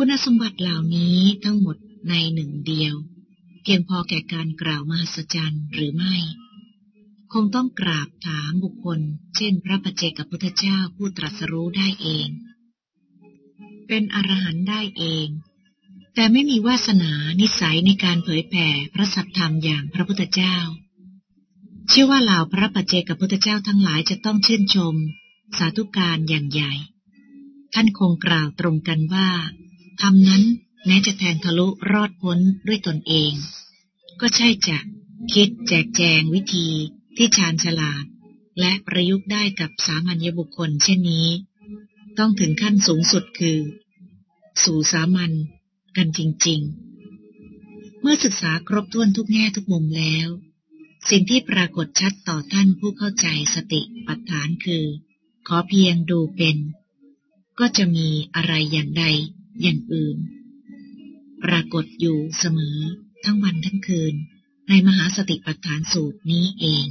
คุณสมบัติเหล่านี้ทั้งหมดในหนึ่งเดียว เพียงพอแก่การกล่าวมหัศจรรย์หรือไม่ คงต้องกราบถามบุคคล เช่น พระปัจเจกับพุทธเจ้าผู้ตรัสรู้ได้เอง เป็นอรหันต์ได้เอง แต่ไม่มีวาสนานิสัยในการเผยแผ่พระสัทธรรมอย่างพระพุทธเจ้า เชื่อว่าเหล่าพระปัจเจกับพุทธเจ้าทั้งหลายจะต้องชื่นชม สาธุการอย่างใหญ่ ท่านคงกล่าวตรงกันว่า ธรรมนั้นแม้จะแทงทะลุรอดพ้นด้วยตนเอง ก็ใช่จะคิดแจกแจงวิธีที่ชาญฉลาด และประยุกต์ได้กับสามัญญบุคคลเช่นนี้ ต้องถึงขั้นสูงสุดคือ สู่สามัญกันจริง ๆ เมื่อศึกษาครบถ้วนทุกแง่ทุกมุมแล้ว สิ่งที่ปรากฏชัดต่อท่านผู้เข้าใจสติปัฏฐานคือ ขอเพียงดูเป็น ก็จะมีอะไรอย่างใด อย่างอื่น ปรากฏอยู่เสมอทั้งวันทั้งคืน ในมหาสติปัฏฐานสูตรนี้เอง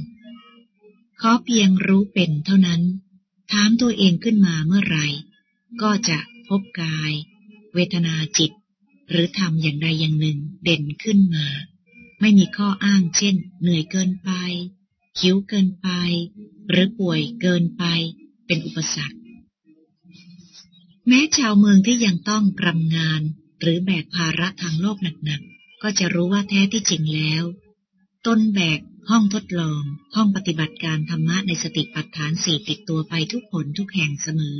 ขอเพียงรู้เป็นเท่านั้น ถามตัวเองขึ้นมาเมื่อไรก็จะพบกาย เวทนาจิต หรือทำอย่างใดอย่างหนึ่งเด่นขึ้นมา ไม่มีข้ออ้างเช่น เหนื่อยเกินไปคิ้วเกินไป หรือป่วยเกินไปเป็นอุปสรรค แม้ชาวเมืองที่ยังต้องกำงาน หรือแบกภาระทางโลกหนักๆ ก็จะรู้ว่าแท้ที่จริงแล้ว ต้นแบก ห้องทดลอง ห้องปฏิบัติการธรรมะในสติปัฏฐานสี่ติดตัวไปทุกผลทุกแห่งเสมอ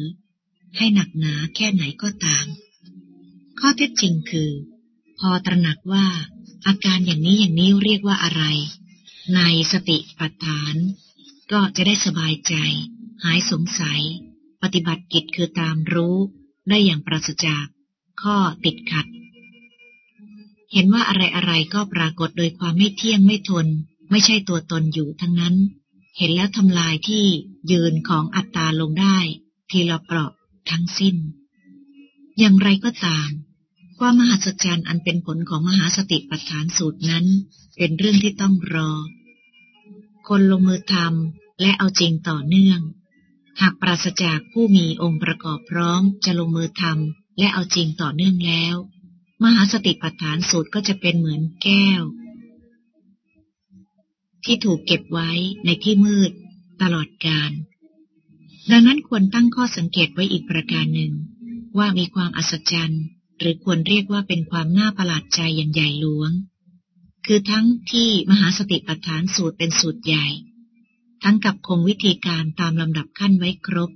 ให้หนักหนาแค่ไหนก็ตาม ข้อเท็จจริงคือ พอตระหนักว่า อาการอย่างนี้อย่างนี้เรียกว่าอะไร ในสติปัฏฐาน ก็จะได้สบายใจ หายสงสัย ปฏิบัติกิจคือตามรู้ได้อย่างปราศจากข้อติดขัด เห็นว่าอะไรอะไรก็ปรากฏโดยความไม่เที่ยงไม่ทน ไม่ใช่ตัวตนอยู่ทั้งนั้น เห็นแล้วทำลายที่ยืนของอัตตาลงได้ ทีละเปราะทั้งสิ้น อย่างไรก็ตาม ความมหัศจรรย์อันเป็นผลของมหาสติปัฏฐานสูตรนั้น เป็นเรื่องที่ต้องรอ คนลงมือทำและเอาจริงต่อเนื่อง หากปราศจากผู้มีองค์ประกอบพร้อมจะลงมือทำและเอาจริงต่อเนื่องแล้ว มหาสติปัฏฐานสูตรก็จะเป็นเหมือนแก้ว ที่ถูกเก็บไว้ในที่มืด ตลอดกาลดังนั้นควรตั้งข้อสังเกตไว้อีกประการหนึ่ง ว่ามีความอัศจรรย์ หรือควรเรียกว่าเป็นความน่าประหลาดใจอย่างใหญ่หลวง คือทั้งที่มหาสติปัฏฐานสูตรเป็นสูตรใหญ่ ทั้งกับคงวิธีการตามลำดับขั้นไว้ครบ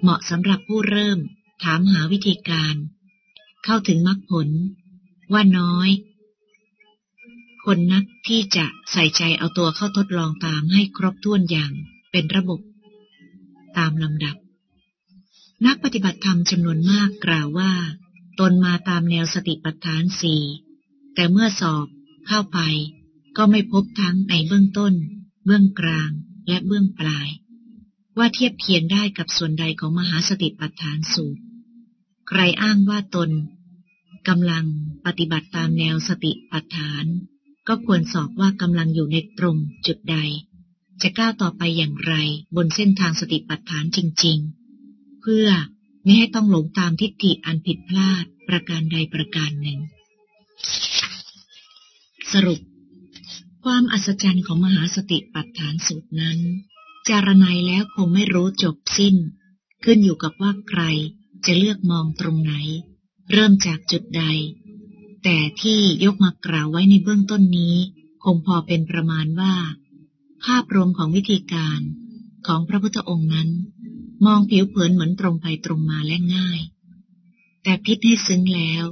เหมาะสำหรับผู้เริ่ม ถามหาวิธีการ เข้าถึงมรรคผล ว่าน้อย คนนักที่จะใส่ใจเอาตัวเข้าทดลองตามให้ครบถ้วนอย่างเป็นระบบ ตามลำดับ นักปฏิบัติธรรมจำนวนมากกล่าวว่า ตนมาตามแนวสติปัฏฐานสี่แต่เมื่อสอบเข้าไปก็ไม่พบทั้งในเบื้องต้น เบื้องกลาง และเบื้องปลาย ว่าเทียบเคียงได้กับส่วนใดของมหาสติปัฏฐานสูตร ใครอ้างว่าตนกำลังปฏิบัติตามแนวสติปัฏฐาน ก็ควรสอบว่ากำลังอยู่ในตรงจุดใด จะก้าวต่อไปอย่างไรบนเส้นทางสติปัฏฐานจริง ๆ เพื่อไม่ให้ต้องหลงตามทิฏฐิอันผิดพลาดประการใดประการหนึ่ง สรุป ความอัศจรรย์ของมหาสติปัฏฐานสูตรนั้น จารณัยแล้วคงไม่รู้จบสิ้น ขึ้นอยู่กับว่าใครจะเลือกมองตรงไหน เริ่มจากจุดใด แต่ที่ยกมากล่าวไว้ในเบื้องต้นนี้ คงพอเป็นประมาณว่า ภาพรวมของวิธีการของพระพุทธองค์นั้น มองผิวเผินเหมือนตรงไปตรงมาและง่าย แต่พิษให้ซึ้งแล้ว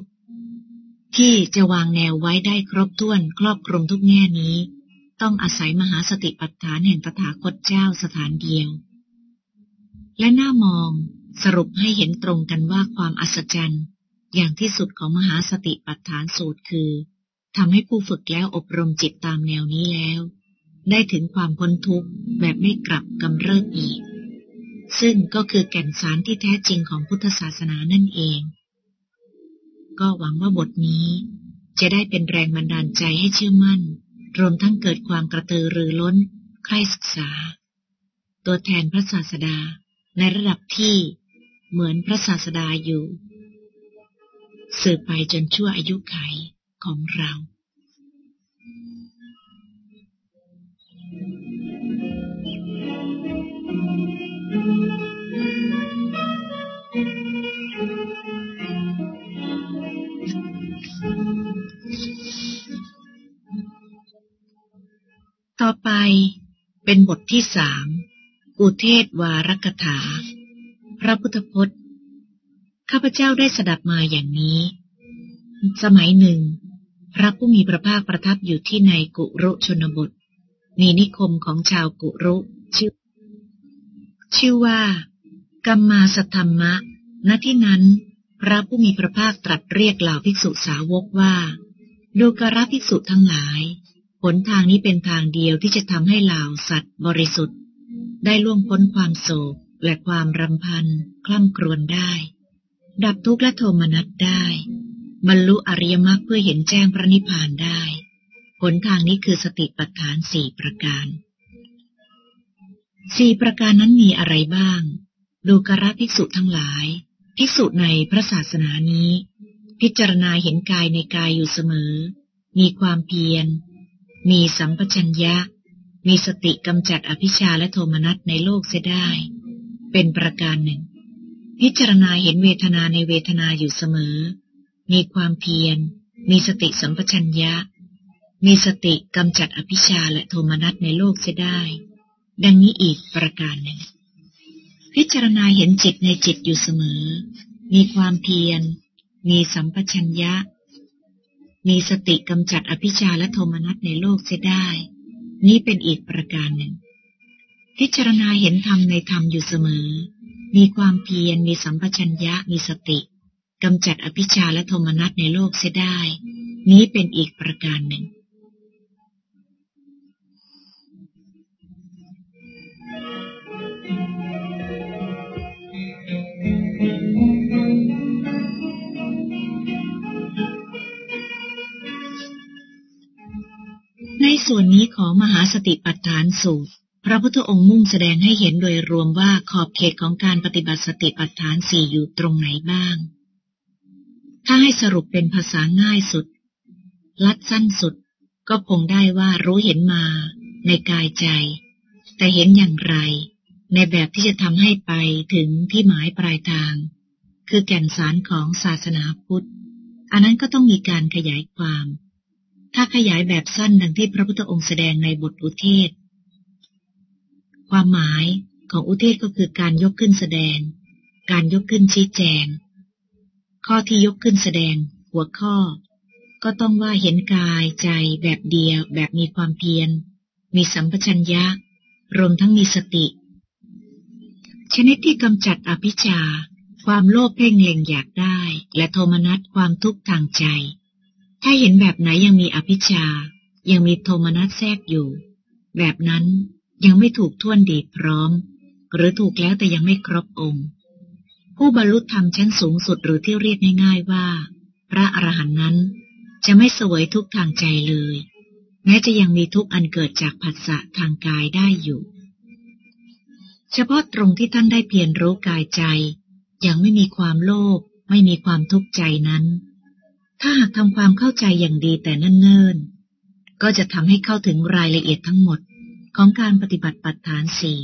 ที่จะวางแนวไว้ได้ครบถ้วนครอบคลุมทุกแง่นี้ ต้องอาศัยมหาสติปัฏฐานแห่งตถาคตเจ้าสถานเดียว และหน้ามองสรุปให้เห็นตรงกันว่าความอัศจรรย์อย่างที่สุดของมหาสติปัฏฐานสูตรคือทำให้ผู้ฝึกแล้วอบรมจิตตามแนวนี้แล้ว ได้ถึงความพ้นทุกข์แบบไม่กลับกำเริบอีก ซึ่งก็คือแก่นสารที่แท้จริงของพุทธศาสนานั่นเอง ก็หวังว่าบทนี้จะได้เป็นแรงบันดาลใจให้เชื่อมั่น รวมทั้งเกิดความกระตือรือร้นใคร่ศึกษา ตัวแทนพระศาสดาในระดับที่เหมือนพระศาสดาอยู่ สืบไปจนชั่วอายุไขของเรา ต่อไปเป็นบทที่สามอุเทศวารกถา พระพุทธพจน์ ข้าพเจ้าได้สดับมาอย่างนี้ สมัยหนึ่ง พระผู้มีพระภาคประทับอยู่ที่ในกุรุชนบท มีนิคมของชาวกุรุชื่อ ชื่อว่า กัมมาสธรรมะ ณ ที่นั้น พระผู้มีพระภาคตรัสเรียกเหล่าภิกษุสาวกว่า ดูกราภิกษุทั้งหลาย หนทางนี้เป็นทางเดียวที่จะทำให้เหล่าสัตว์บริสุทธิ์ ได้ล่วงพ้นความโศกและความรำพันคล่ำครวญได้ ดับทุกข์และโทมนัสได้บรรลุอริยมรรคเพื่อเห็นแจ้งพระนิพพานได้หนทางนี้คือสติปัฏฐานสี่ประการสี่ประการนั้นมีอะไรบ้าง ดูกระภิกษุทั้งหลาย ภิกษุในพระศาสนานี้ พิจารณาเห็นกายในกายอยู่เสมอ มีความเพียร มีสัมปชัญญะ มีสติกำจัดอภิชาและโทมนัสในโลกเสียได้ เป็นประการหนึ่ง พิจารณาเห็นเวทนาในเวทนาอยู่เสมอ มีความเพียร มีสติสัมปชัญญะ มีสติกำจัดอภิชาและโทมนัสในโลกเสียได้ ดังนี้อีกประการหนึ่ง พิจารณาเห็นจิตในจิตอยู่เสมอ มีความเพียร มีสัมปชัญญะ มีสติกำจัดอภิชาและโทมนัสในโลกเสียได้ นี้เป็นอีกประการหนึ่ง พิจารณาเห็นธรรมในธรรมอยู่เสมอ มีความเพียร มีสัมปชัญญะ มีสติกำจัดอภิชาและโทมนัสในโลกเสียได้ นี้เป็นอีกประการหนึ่ง ส่วนนี้ของมหาสติปัฏฐานสูตร พระพุทธองค์มุ่งแสดงให้เห็นโดยรวมว่าขอบเขตของการปฏิบัติสติปัฏฐานสี่อยู่ตรงไหนบ้าง ถ้าให้สรุปเป็นภาษาง่ายสุด ลัดสั้นสุด ก็คงได้ว่ารู้เห็นมาในกายใจ แต่เห็นอย่างไร ในแบบที่จะทำให้ไปถึงที่หมายปลายทาง คือแก่นสารของศาสนาพุทธ อันนั้นก็ต้องมีการขยายความ ถ้าขยายแบบสั้นดังที่พระพุทธองค์แสดงในบทอุเทศ ความหมายของอุเทศก็คือการยกขึ้นแสดง การยกขึ้นชี้แจง ข้อที่ยกขึ้นแสดง หัวข้อ ก็ต้องว่าเห็นกายใจแบบเดียว แบบมีความเพียร มีสัมปชัญญะ รวมทั้งมีสติ ชนิดที่กำจัดอภิชา ความโลภเพ่งเล็งอยากได้ และโทมนัสความทุกข์ทางใจ ถ้าเห็นแบบไหนยังมีอภิชา ยังมีโทมนัสแทรกอยู่ แบบนั้นยังไม่ถูกท่วนดีพร้อม หรือถูกแล้วแต่ยังไม่ครบองค์ ผู้บรรลุธรรมชั้นสูงสุดหรือที่เรียกง่าย ๆว่า พระอรหันต์นั้น จะไม่สวยทุกทางใจเลย แม้จะยังมีทุกอันเกิดจากผัสสะทางกายได้อยู่ เฉพาะตรงที่ท่านได้เพียรรู้กายใจ ยังไม่มีความโลภไม่มีความทุกข์ใจนั้น ถ้าหากทำความเข้าใจอย่างดีแต่เนิ่นๆ ก็จะทำให้เข้าถึงรายละเอียดทั้งหมดของการปฏิบัติปัฏฐานสี่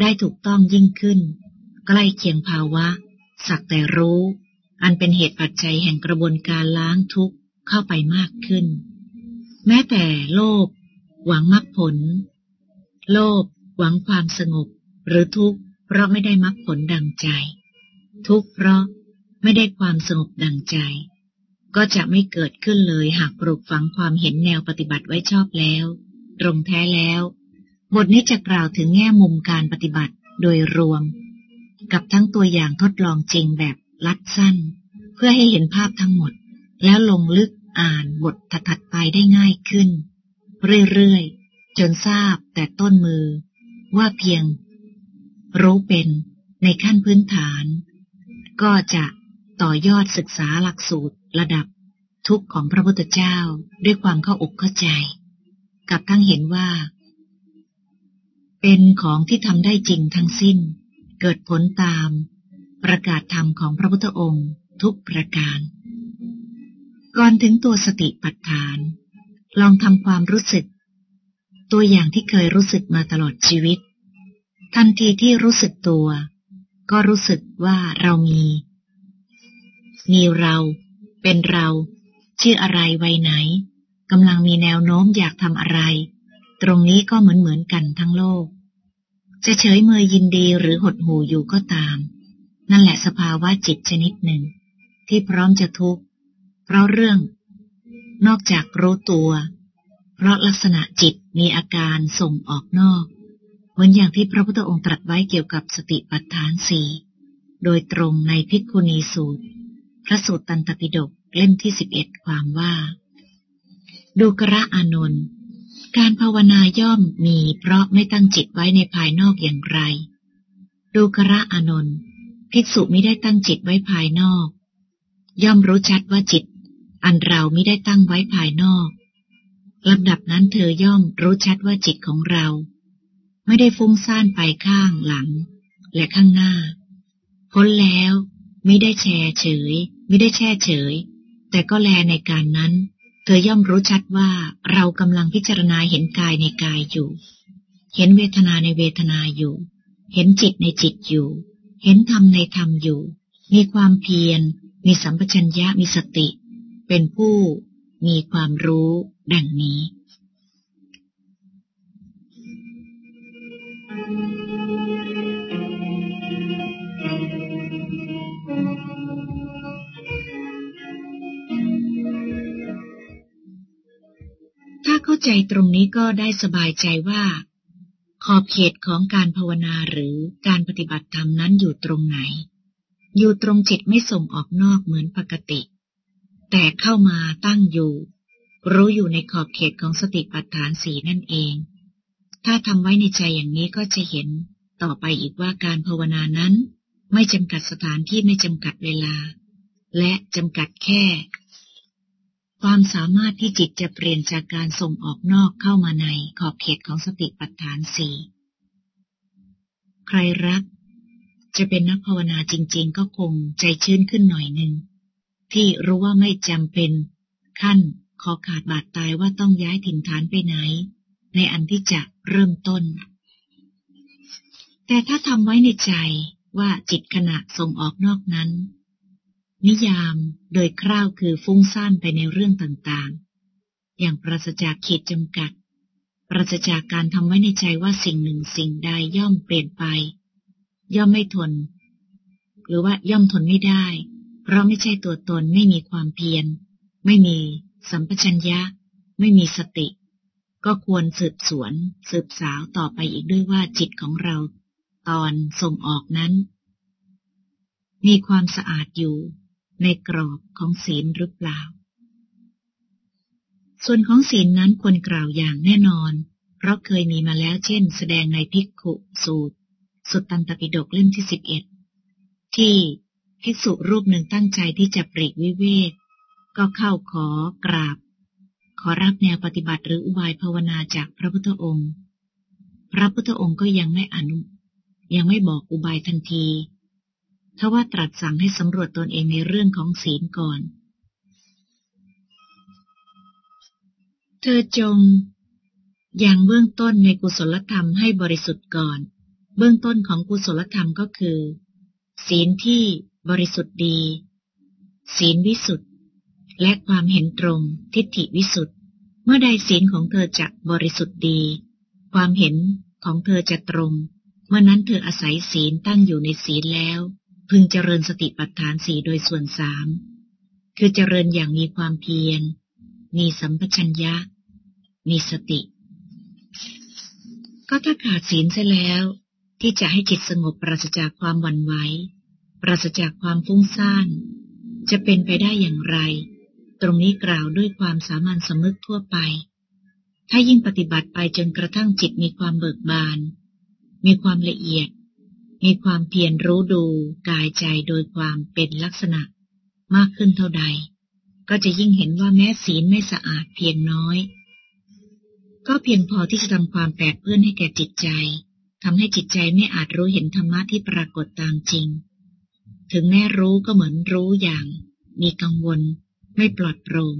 ได้ถูกต้องยิ่งขึ้น ใกล้เคียงภาวะ สักแต่รู้ อันเป็นเหตุปัจจัยแห่งกระบวนการล้างทุกข์เข้าไปมากขึ้น แม้แต่โลภหวังมรรคผล โลภหวังความสงบ หรือทุกข์เพราะไม่ได้มรรคผลดังใจ ทุกข์เพราะไม่ได้ความสงบดังใจ ก็จะไม่เกิดขึ้นเลยหากปลูกฝังความเห็นแนวปฏิบัติไว้ชอบแล้ว ตรงแท้แล้ว บทนี้จะกล่าวถึงแง่มุมการปฏิบัติโดยรวม กับทั้งตัวอย่างทดลองจริงแบบลัดสั้น เพื่อให้เห็นภาพทั้งหมด แล้วลงลึกอ่านบทถัดๆไปได้ง่ายขึ้น เรื่อยๆ จนทราบแต่ต้นมือ ว่าเพียง รู้เป็นในขั้นพื้นฐาน ก็จะต่อยอดศึกษาหลักสูตร ระดับทุกข์ของพระพุทธเจ้าด้วยความเข้าอกเข้าใจ กับทั้งเห็นว่า เป็นของที่ทำได้จริงทั้งสิ้น เกิดผลตาม ประกาศธรรมของพระพุทธองค์ทุกประการ ก่อนถึงตัวสติปัฏฐาน ลองทำความรู้สึก ตัวอย่างที่เคยรู้สึกมาตลอดชีวิต ทันทีที่รู้สึกตัว ก็รู้สึกว่าเรามี มีเรา เป็นเรา ชื่ออะไรวัยไหนกำลังมีแนวโน้มอยากทำอะไร ตรงนี้ก็เหมือนเหมือนกันทั้งโลก จะเฉยเมยยินดีหรือหดหูอยู่ก็ตาม นั่นแหละสภาวะจิตชนิดหนึ่ง ที่พร้อมจะทุกข์ เพราะเรื่อง นอกจากรู้ตัว เพราะลักษณะจิตมีอาการส่งออกนอก เหมือนอย่างที่พระพุทธองค์ตรัสไว้เกี่ยวกับสติปัฏฐานสี่โดยตรงในพิกุณีสูตร พระสูตรตันตปิฎกเล่มที่สิบเอ็ดความว่า ดูกระอานนท์การภาวนาย่อมมีเพราะไม่ตั้งจิตไว้ในภายนอกอย่างไร ดูกระอานนท์ภิกษุไม่ได้ตั้งจิตไว้ภายนอก ย่อมรู้ชัดว่าจิต อันเราไม่ได้ตั้งไว้ภายนอกลำดับนั้นเธอย่อมรู้ชัดว่าจิตของเรา ไม่ได้ฟุ้งซ่านไปข้างหลัง และข้างหน้า พ้นแล้วไม่ได้แช่เฉย ไม่ได้แช่เฉย แต่ก็แลในการนั้น เธอย่อมรู้ชัดว่าเรากำลังพิจารณาเห็นกายในกายอยู่ เห็นเวทนาในเวทนาอยู่ เห็นจิตในจิตอยู่ เห็นธรรมในธรรมอยู่ มีความเพียร มีสัมปชัญญะมีสติ เป็นผู้มีความรู้ดังนี้าใจตรงนี้ก็ได้สบายใจว่า ขอบเขตของการภาวนาหรือการปฏิบัติธรรมนั้นอยู่ตรงไหน อยู่ตรงจิตไม่ส่งออกนอกเหมือนปกติ แต่เข้ามาตั้งอยู่ รู้อยู่ในขอบเขตของสติปัฏฐานสีนั่นเอง ถ้าทำไว้ในใจอย่างนี้ก็จะเห็นต่อไปอีกว่าการภาวนานั้น ไม่จำกัดสถานที่ไม่จำกัดเวลา และจำกัดแค่ ความสามารถที่จิตจะเปลี่ยนจากการส่งออกนอกเข้ามาในขอบเขตของสติปัฏฐานสี่ใครรัก จะเป็นนักภาวนาจริง ๆ ก็คงใจชื้นขึ้นหน่อยหนึ่งที่รู้ว่าไม่จำเป็น ขั้นขอขาดบาดตายว่าต้องย้ายถิ่นฐานไปไหน ในอันที่จะเริ่มต้น แต่ถ้าทำไว้ในใจว่าจิตขณะส่งออกนอกนั้น นิยามโดยคร่าวคือฟุ้งซ่านไปในเรื่องต่างๆ อย่างปราศจากขีดจำกัด ปราศจากการทำไว้ในใจว่าสิ่งหนึ่งสิ่งใดย่อมเปลี่ยนไป ย่อมไม่ทน หรือว่าย่อมทนไม่ได้ เพราะไม่ใช่ตัวตนไม่มีความเพียร ไม่มีสัมปชัญญะ ไม่มีสติ ก็ควรสืบสวน สืบสาวต่อไปอีกด้วยว่าจิตของเรา ตอนส่งออกนั้น มีความสะอาดอยู่ ในกรอบของศีลหรือเปล่า ส่วนของศีลนั้นควรกล่าวอย่างแน่นอน เพราะเคยมีมาแล้วเช่น แสดงในพิกขุสูตร สุตตันตปิฎกเล่มที่สิบเอ็ดที่ภิกษุรูปหนึ่งตั้งใจที่จะปริวิเวก ก็เข้าขอกราบ ขอรับแนวปฏิบัติหรืออุบายภาวนาจากพระพุทธองค์ พระพุทธองค์ก็ยังไม่อนุ ยังไม่บอกอุบายทันที ทว่าตรัสสั่งให้สำรวจตนเองในเรื่องของศีลก่อน เธอจง อย่างเบื้องต้นในกุศลธรรมให้บริสุทธิ์ก่อน เบื้องต้นของกุศลธรรมก็คือ ศีลที่บริสุทธิ์ดี ศีลวิสุทธิ์และความเห็นตรงทิฏฐิวิสุทธิ์เมื่อใดศีลของเธอจะบริสุทธิ์ดี ความเห็นของเธอจะตรง เมื่อนั้นเธออาศัยศีลตั้งอยู่ในศีลแล้ว พึงเจริญสติปัฏฐานสี่โดยส่วนสามคือเจริญอย่างมีความเพียร มีสัมปชัญญะ มีสติ ก็ถ้าขาดศีลเสียแล้ว ที่จะให้จิตสงบปราศจากความหวั่นไหวปราศจากความฟุ้งซ่าน จะเป็นไปได้อย่างไร ตรงนี้กล่าวด้วยความสามัญสมึกทั่วไป ถ้ายิ่งปฏิบัติไปจนกระทั่งจิตมีความเบิกบาน มีความละเอียด มีความเพียรรู้ดูกายใจโดยความเป็นลักษณะ มากขึ้นเท่าใด ก็จะยิ่งเห็นว่าแม้ศีลไม่สะอาดเพียงน้อย ก็เพียงพอที่จะทำความแปดเปื้อนให้แก่จิตใจทำให้จิตใจไม่อาจรู้เห็นธรรมะที่ปรากฏตามจริง ถึงแม้รู้ก็เหมือนรู้อย่าง มีกังวล ไม่ปลอดโปร่ง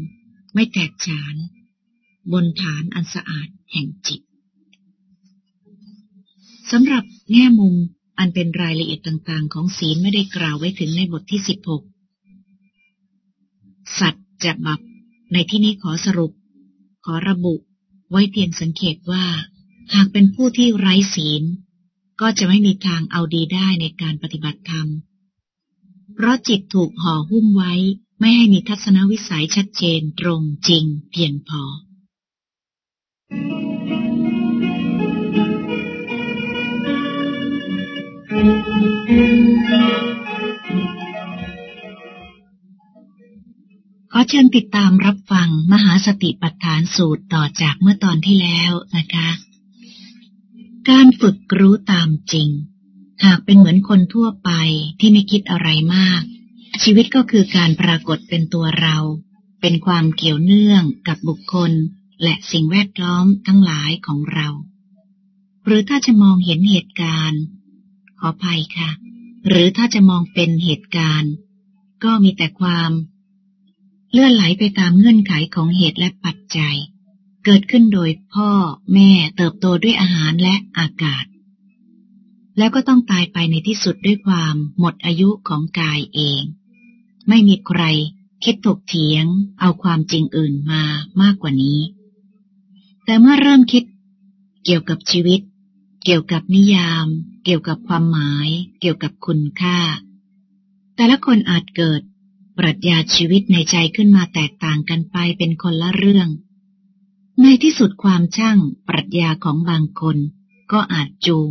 ไม่แตกฉาน บนฐานอันสะอาดแห่งจิตสำหรับแง่มุม อันเป็นรายละเอียดต่างๆ ของศีลไม่ได้กล่าวไว้ถึงในบทที่สิบหกสัตว์จะบับ ในที่นี้ขอสรุป ขอระบุ ไว้เพียงสังเกตว่า หากเป็นผู้ที่ไร้ศีล ก็จะไม่มีทางเอาดีได้ในการปฏิบัติธรรม เพราะจิตถูกห่อหุ้มไว้ไม่ให้มีทัศนวิสัยชัดเจนตรงจริงเพียงพอ ขอเชิญติดตามรับฟังมหาสติปัฏฐานสูตรต่อจากเมื่อตอนที่แล้วนะคะ การฝึกรู้ตามจริง หากเป็นเหมือนคนทั่วไปที่ไม่คิดอะไรมาก ชีวิตก็คือการปรากฏเป็นตัวเรา เป็นความเกี่ยวเนื่องกับบุคคล และสิ่งแวดล้อมทั้งหลายของเรา หรือถ้าจะมองเห็นเหตุการณ์ อภัยค่ะ หรือถ้าจะมองเป็นเหตุการณ์ ก็มีแต่ความ เลื่อนไหลไปตามเงื่อนไขของเหตุและปัจจัย เกิดขึ้นโดยพ่อแม่เติบโตด้วยอาหารและอากาศ แล้วก็ต้องตายไปในที่สุดด้วยความหมดอายุของกายเอง ไม่มีใครคิดถกเถียง เอาความจริงอื่นมามากกว่านี้ แต่เมื่อเริ่มคิดเกี่ยวกับชีวิต เกี่ยวกับนิยาม เกี่ยวกับความหมาย เกี่ยวกับคุณค่า แต่ละคนอาจเกิด ปรัชญาชีวิตในใจขึ้นมาแตกต่างกันไปเป็นคนละเรื่อง ในที่สุดความช่างปรัชญาของบางคน ก็อาจจูง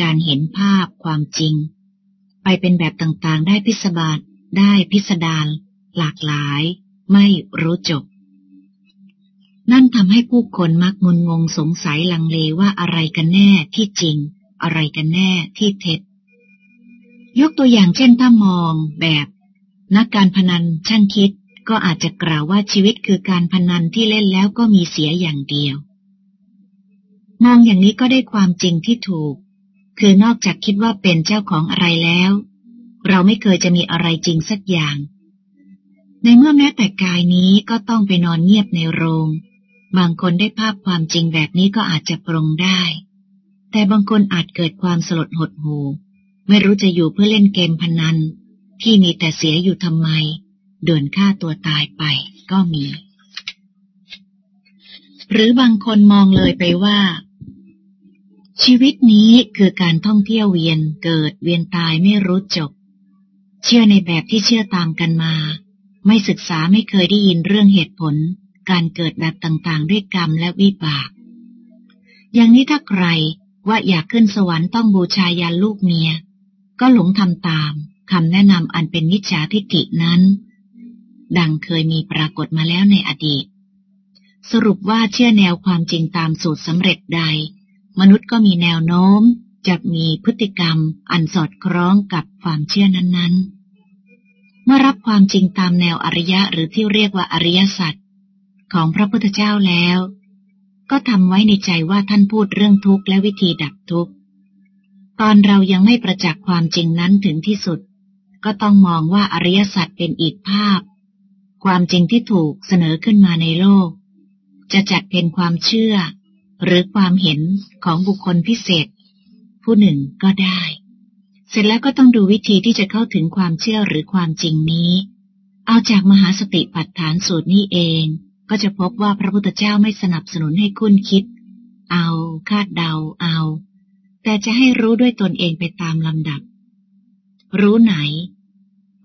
การเห็นภาพความจริง ไปเป็นแบบต่างๆ ได้พิสบาทได้พิสดารหลากหลาย ไม่รู้จบ นั่นทำให้ผู้คนมักงุนงงสงสัยลังเลว่าอะไรกันแน่ที่จริง อะไรกันแน่ที่เท็จ ยกตัวอย่างเช่นถ้ามองแบบ นักการพนันช่างคิดก็อาจจะกล่าวว่าชีวิตคือการพนันที่เล่นแล้วก็มีเสียอย่างเดียว มองอย่างนี้ก็ได้ความจริงที่ถูก คือนอกจากคิดว่าเป็นเจ้าของอะไรแล้ว เราไม่เคยจะมีอะไรจริงสักอย่าง ในเมื่อแม้แต่กายนี้ก็ต้องไปนอนเงียบในโรง บางคนได้ภาพความจริงแบบนี้ก็อาจจะปรงได้ แต่บางคนอาจเกิดความสลดหดหูไม่รู้จะอยู่เพื่อเล่นเกมพนัน ที่มีแต่เสียอยู่ทำไมเดินฆ่าตัวตายไปก็มี หรือบางคนมองเลยไปว่า ชีวิตนี้คือการท่องเที่ยวเวียนเกิดเวียนตายไม่รู้จบ เชื่อในแบบที่เชื่อตามกันมา ไม่ศึกษาไม่เคยได้ยินเรื่องเหตุผล การเกิดแบบต่างๆ ด้วยกรรมและวิบาก อย่างนี้ถ้าใครว่าอยากขึ้นสวรรค์ต้องบูชายันลูกเมีย ก็หลงทำตามคำแนะนำอันเป็นนิจฉาทิฏฐินั้น ดังเคยมีปรากฏมาแล้วในอดีต สรุปว่าเชื่อแนวความจริงตามสูตรสำเร็จใด มนุษย์ก็มีแนวโน้มจะมีพฤติกรรมอันสอดคล้องกับความเชื่อนั้นๆ เมื่อรับความจริงตามแนวอริยะหรือที่เรียกว่าอริยสัจ ของพระพุทธเจ้าแล้ว ก็ทำไว้ในใจว่าท่านพูดเรื่องทุกข์และวิธีดับทุกข์ ตอนเรายังไม่ประจักษ์ความจริงนั้นถึงที่สุด ก็ต้องมองว่าอริยสัจเป็นอีกภาพ ความจริงที่ถูกเสนอขึ้นมาในโลก จะจัดเป็นความเชื่อ หรือความเห็นของบุคคลพิเศษ ผู้หนึ่งก็ได้ เสร็จแล้วก็ต้องดูวิธีที่จะเข้าถึงความเชื่อหรือความจริงนี้ เอาจากมหาสติปัฏฐานสูตรนี้เอง ก็จะพบว่าพระพุทธเจ้าไม่สนับสนุนให้คุณคิด เอาคาดเดาเอา แต่จะให้รู้ด้วยตนเองไปตามลำดับ รู้ไหน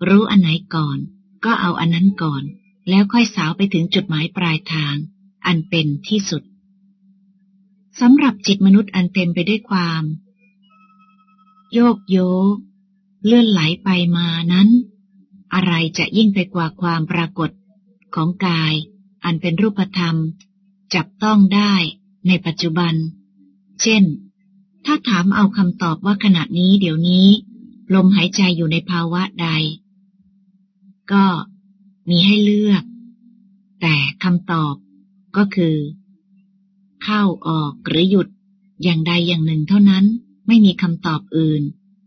รู้อันไหนก่อน ก็เอาอันนั้นก่อน แล้วค่อยสาวไปถึงจุดหมายปลายทาง อันเป็นที่สุดสำหรับจิตมนุษย์อันเต็มไปด้วยความ โยกโยเลื่อนไหลไปมานั้น อะไรจะยิ่งไปกว่าความปรากฏของกาย อันเป็นรูปธรรม จับต้องได้ในปัจจุบัน เช่น ถ้าถามเอาคำตอบว่าขณะนี้เดี๋ยวนี้ ลมหายใจอยู่ในภาวะใด ก็มีให้เลือก แต่คำตอบก็คือ เข้าออกหรือหยุดอย่างใดอย่างหนึ่งเท่านั้นไม่มีคำตอบอื่น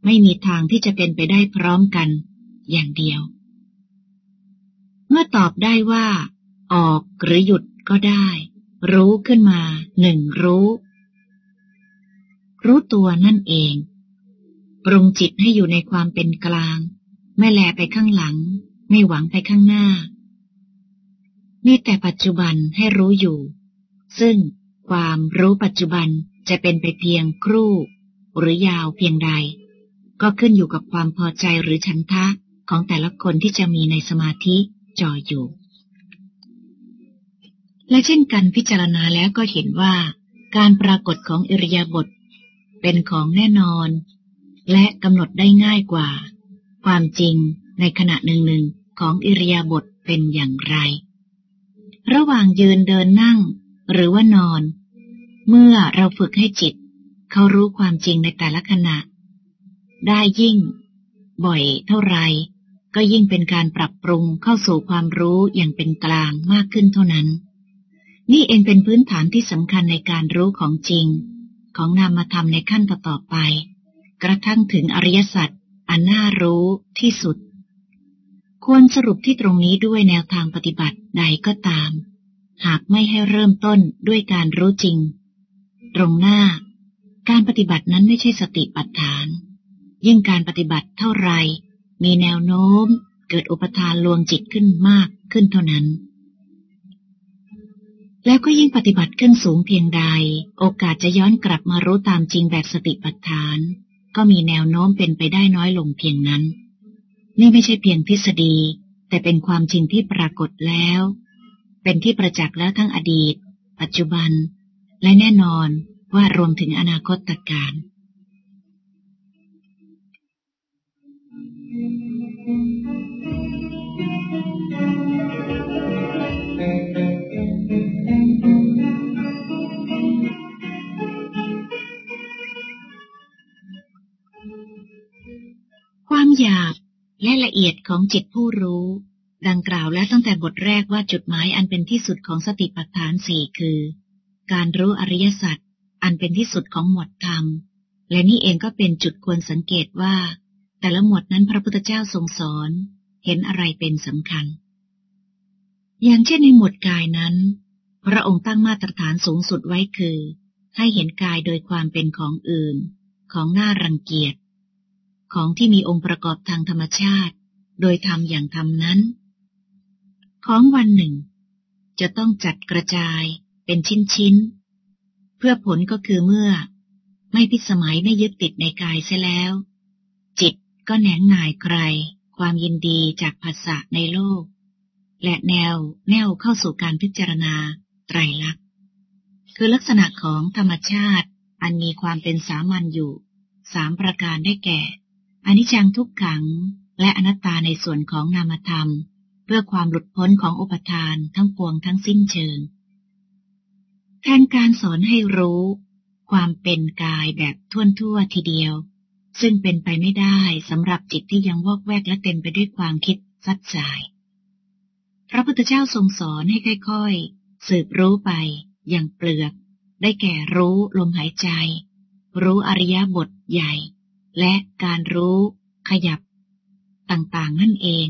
ไม่มีทางที่จะเป็นไปได้พร้อมกัน อย่างเดียว เมื่มื่อตอบได้ว่า ออกหรือหยุดก็ได้ รู้ขึ้นมาหนึ่งรู้ รู้ตัวนั่นเอง ปรุงจิตให้อยู่ในความเป็นกลาง ไม่แลไปข้างหลัง ไม่หวังไปข้างหน้ามีแต่ปัจจุบันให้รู้อยู่ ซึ่งความรู้ปัจจุบันจะเป็นไปเพียงครู่ หรือยาวเพียงใด ก็ขึ้นอยู่กับความพอใจหรือชันทะของแต่ละคนที่จะมีในสมาธิจ่ออยู่ และเช่นกันพิจารณาแล้วก็เห็นว่า การปรากฏของอิริยาบถเป็นของแน่นอน และกำหนดได้ง่ายกว่า ความจริงในขณะหนึ่งๆของอิริยาบถเป็นอย่างไร ระหว่างยืนเดินนั่ง หรือว่านอน เมื่อเราฝึกให้จิต เขารู้ความจริงในแต่ละขณะ ได้ยิ่ง บ่อยเท่าไรก็ยิ่งเป็นการปรับปรุงเข้าสู่ความรู้อย่างเป็นกลางมากขึ้นเท่านั้น นี่เองเป็นพื้นฐานที่สำคัญในการรู้ของจริง ของนามธรรมในขั้นต่อไป กระทั่งถึงอริยสัจอันน่ารู้ที่สุด ควรสรุปที่ตรงนี้ด้วยแนวทางปฏิบัติใดก็ตาม หากไม่ให้เริ่มต้นด้วยการรู้จริง ตรงหน้า การปฏิบัตินั้นไม่ใช่สติปัฏฐาน ยิ่งการปฏิบัติเท่าไร มีแนวโน้ม เกิดอุปทานลวงจิตขึ้นมากขึ้นเท่านั้น แล้วก็ยิ่งปฏิบัติขึ้นสูงเพียงใด โอกาสจะย้อนกลับมารู้ตามจริงแบบสติปัฏฐาน ก็มีแนวโน้มเป็นไปได้น้อยลงเพียงนั้น นี่ไม่ใช่เพียงทฤษฎี แต่เป็นความจริงที่ปรากฏแล้ว เป็นที่ประจักษ์แล้วทั้งอดีต ปัจจุบัน และแน่นอนว่ารวมถึงอนาคตการคว หยาบและละเอียดของจิตผู้รู้ ดังกล่าวแล้วตั้งแต่บทแรกว่าจุดหมายอันเป็นที่สุดของสติปัฏฐานสี่คือ การรู้อริยสัจอันเป็นที่สุดของหมวดธรรม และนี่เองก็เป็นจุดควรสังเกตว่า แต่ละหมวดนั้นพระพุทธเจ้าทรงสอน เห็นอะไรเป็นสำคัญ อย่างเช่นในหมวดกายนั้น พระองค์ตั้งมาตรฐานสูงสุดไว้คือ ให้เห็นกายโดยความเป็นของอื่น ของน่ารังเกียจ ของที่มีองค์ประกอบทางธรรมชาติ โดยทำอย่างทำนั้น ของวันหนึ่ง จะต้องจัดกระจายเป็นชิ้นๆ เพื่อผลก็คือเมื่อ ไม่พิสมัยไม่ยึดติดในกายเสียแล้ว จิตก็แหนงหน่ายใคร ความยินดีจากภาษาในโลก และแนวแนวเข้าสู่การพิจารณาไตรลักษณ์คือลักษณะของธรรมชาติอันมีความเป็นสามัญอยู่สามประการได้แก่ อนิจจังทุกขังและอนัตตาในส่วนของนามธรรม เพื่อความหลุดพ้นของอุปทานทั้งปวงทั้งสิ้นเชิง แทนการสอนให้รู้ ความเป็นกายแบบท่วนทั่วทีเดียว ซึ่งเป็นไปไม่ได้สำหรับจิตที่ยังวอกแวกและเต็มไปด้วยความคิดซัดสาย พระพุทธเจ้าทรงสอนให้ค่อยๆ สืบรู้ไปอย่างเปลือก ได้แก่รู้ลมหายใจ รู้อริยบทใหญ่ และการรู้ขยับต่างๆนั่นเอง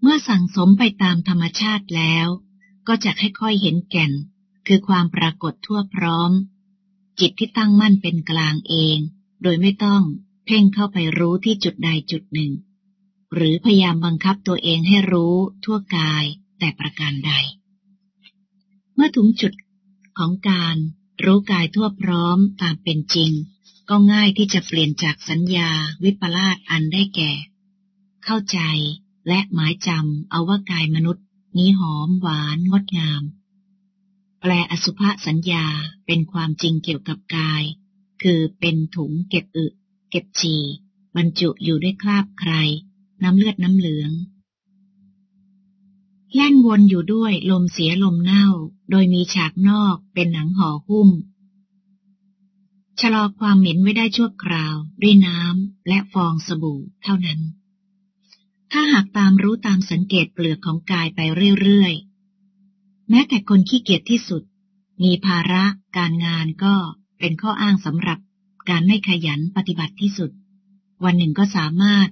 เมื่อสั่งสมไปตามธรรมชาติแล้ว ก็จะค่อยๆเห็นแก่น คือความปรากฏทั่วพร้อม จิตที่ตั้งมั่นเป็นกลางเอง โดยไม่ต้องเพ่งเข้าไปรู้ที่จุดใดจุดหนึ่ง หรือพยายามบังคับตัวเองให้รู้ทั่วกายแต่ประการใด เมื่อถึงจุดของการรู้กายทั่วพร้อมตามเป็นจริง ก็ง่ายที่จะเปลี่ยนจากสัญญาวิปลาสอันได้แก่ เข้าใจและหมายจำเอาว่ากายมนุษย์ นี้หอมหวานงดงาม แปลอสุภสัญญาเป็นความจริงเกี่ยวกับกาย คือเป็นถุงเก็บอึเก็บฉี่บรรจุอยู่ด้วยคราบใคร น้ำเลือดน้ำเหลืองแล่นวนอยู่ด้วยลมเสียลมเน่า โดยมีฉากนอกเป็นหนังห่อหุ้ม ชะลอความเหม็นไว้ได้ชั่วคราว ด้วยน้ำและฟองสบู่เท่านั้น ถ้าหากตามรู้ตามสังเกตเปลือกของกายไปเรื่อยๆ แม้แต่คนขี้เกียจที่สุด มีภาระการงานก็เป็นข้ออ้างสำหรับการไม่ขยันปฏิบัติที่สุด วันหนึ่งก็สามารถ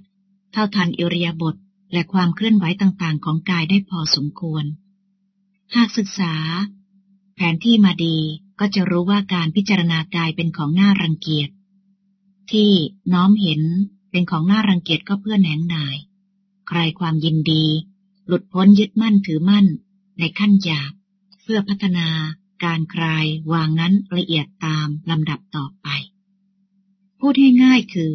เท่าทันอิริยาบถและความเคลื่อนไหวต่างๆ ของกายได้พอสมควร หากศึกษา แผนที่มาดี ก็จะรู้ว่าการพิจารณากายเป็นของน่ารังเกียจ ที่น้อมเห็นเป็นของน่ารังเกียจก็เพื่อแหนงนาย ใครความยินดี หลุดพ้นยึดมั่นถือมั่น ในขั้นหยาบเพื่อพัฒนาการคลายวางนั้นละเอียดตามลำดับต่อไป พูดง่ายๆคือ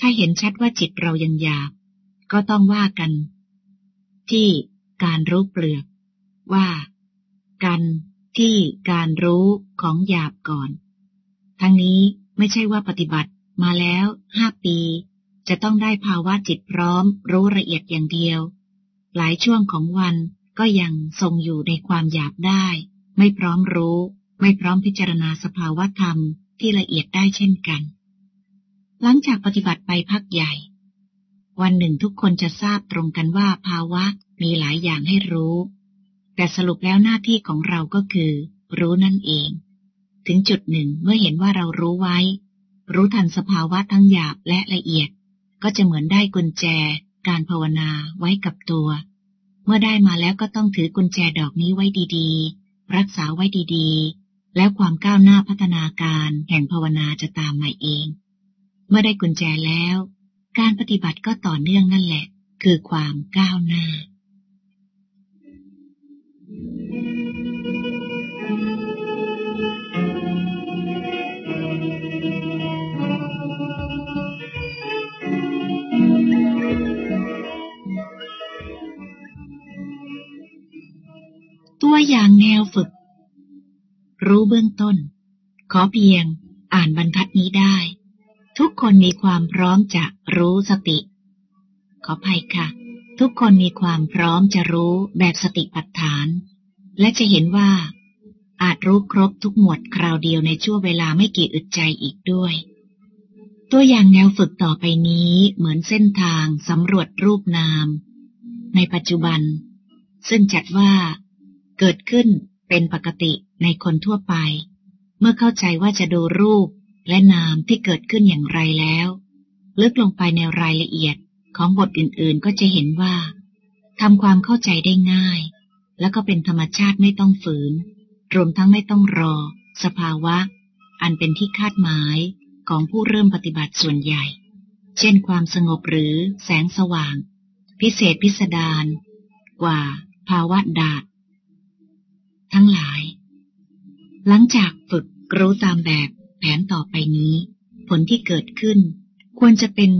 ถ้าเห็นชัดว่าจิตเรายังหยาบ ก็ต้องว่ากัน ที่การรู้เปลือกว่ากัน ที่การรู้ของหยาบก่อน ทั้งนี้ไม่ใช่ว่าปฏิบัติมาแล้วห้าปี จะต้องได้ภาวะจิตพร้อม รู้ละเอียดอย่างเดียว หลายช่วงของวันก็ยังทรงอยู่ในความหยาบได้ ไม่พร้อมรู้ ไม่พร้อมพิจารณาสภาวะธรรมที่ละเอียดได้เช่นกัน หลังจากปฏิบัติไปพักใหญ่ วันหนึ่งทุกคนจะทราบตรงกันว่าภาวะมีหลายอย่างให้รู้ แต่สรุปแล้วหน้าที่ของเราก็คือ รู้นั่นเอง ถึงจุดหนึ่งเมื่อเห็นว่าเรารู้ไว้ รู้ทันสภาวะทั้งหยาบและละเอียด ก็จะเหมือนได้กุญแจ การภาวนาไว้กับตัว เมื่อได้มาแล้วก็ต้องถือกุญแจดอกนี้ไว้ดีๆ รักษาไว้ดีๆ แล้วความก้าวหน้าพัฒนาการแห่งภาวนาจะตามมาเอง เมื่อได้กุญแจแล้ว การปฏิบัติก็ต่อเนื่องนั่นแหละ คือความก้าวหน้า ตัวอย่างแนวฝึก รู้เบื้องต้น ขอเพียงอ่านบรรทัดนี้ได้ ทุกคนมีความพร้อมจะรู้สติ ขอภัยค่ะ ทุกคนมีความพร้อมจะรู้แบบสติปัฏฐาน และจะเห็นว่า อาจรู้ครบทุกหมวดคราวเดียวในช่วงเวลาไม่กี่อึดใจอีกด้วย ตัวอย่างแนวฝึกต่อไปนี้เหมือนเส้นทางสำรวจรูปนาม ในปัจจุบัน ซึ่งจัดว่า เกิดขึ้นเป็นปกติในคนทั่วไป เมื่อเข้าใจว่าจะดูรูปและนามที่เกิดขึ้นอย่างไรแล้ว ลึกลงไปในรายละเอียด ของบทอื่นๆก็จะเห็นว่าทำความเข้าใจได้ง่าย แล้วก็เป็นธรรมชาติไม่ต้องฝืน รวมทั้งไม่ต้องรอ สภาวะ อันเป็นที่คาดหมายของผู้เริ่มปฏิบัติส่วนใหญ่ เช่นความสงบหรือแสงสว่าง พิเศษพิสดารกว่าภาวะดาดทั้งหลาย หลังจากฝึกรู้ตามแบบแผนต่อไปนี้ ผลที่เกิดขึ้น ควรจะเป็น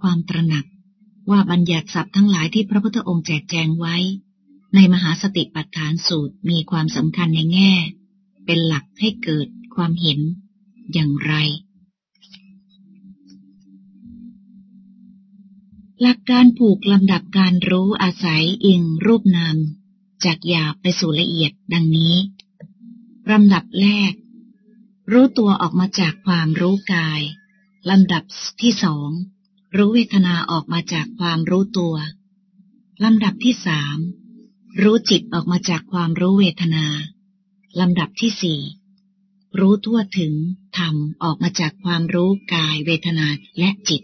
ความตระหนัก ว่าบัญญัติศัพท์ทั้งหลายที่พระพุทธองค์แจกแจงไว้ ในมหาสติปัฏฐานสูตรมีความสำคัญในแง่ เป็นหลักให้เกิดความเห็นอย่างไร หลักการผูกลำดับการรู้อาศัยอิงรูปนาม จากหยาบไปสู่ละเอียดดังนี้ลำดับแรก รู้ตัวออกมาจากความรู้กายลำดับที่สอง รู้เวทนาออกมาจากความรู้ตัวลำดับที่สามรู้จิตออกมาจากความรู้เวทนาลำดับที่สี่รู้ทั่วถึงธรรมออกมาจากความรู้กายเวทนาและจิต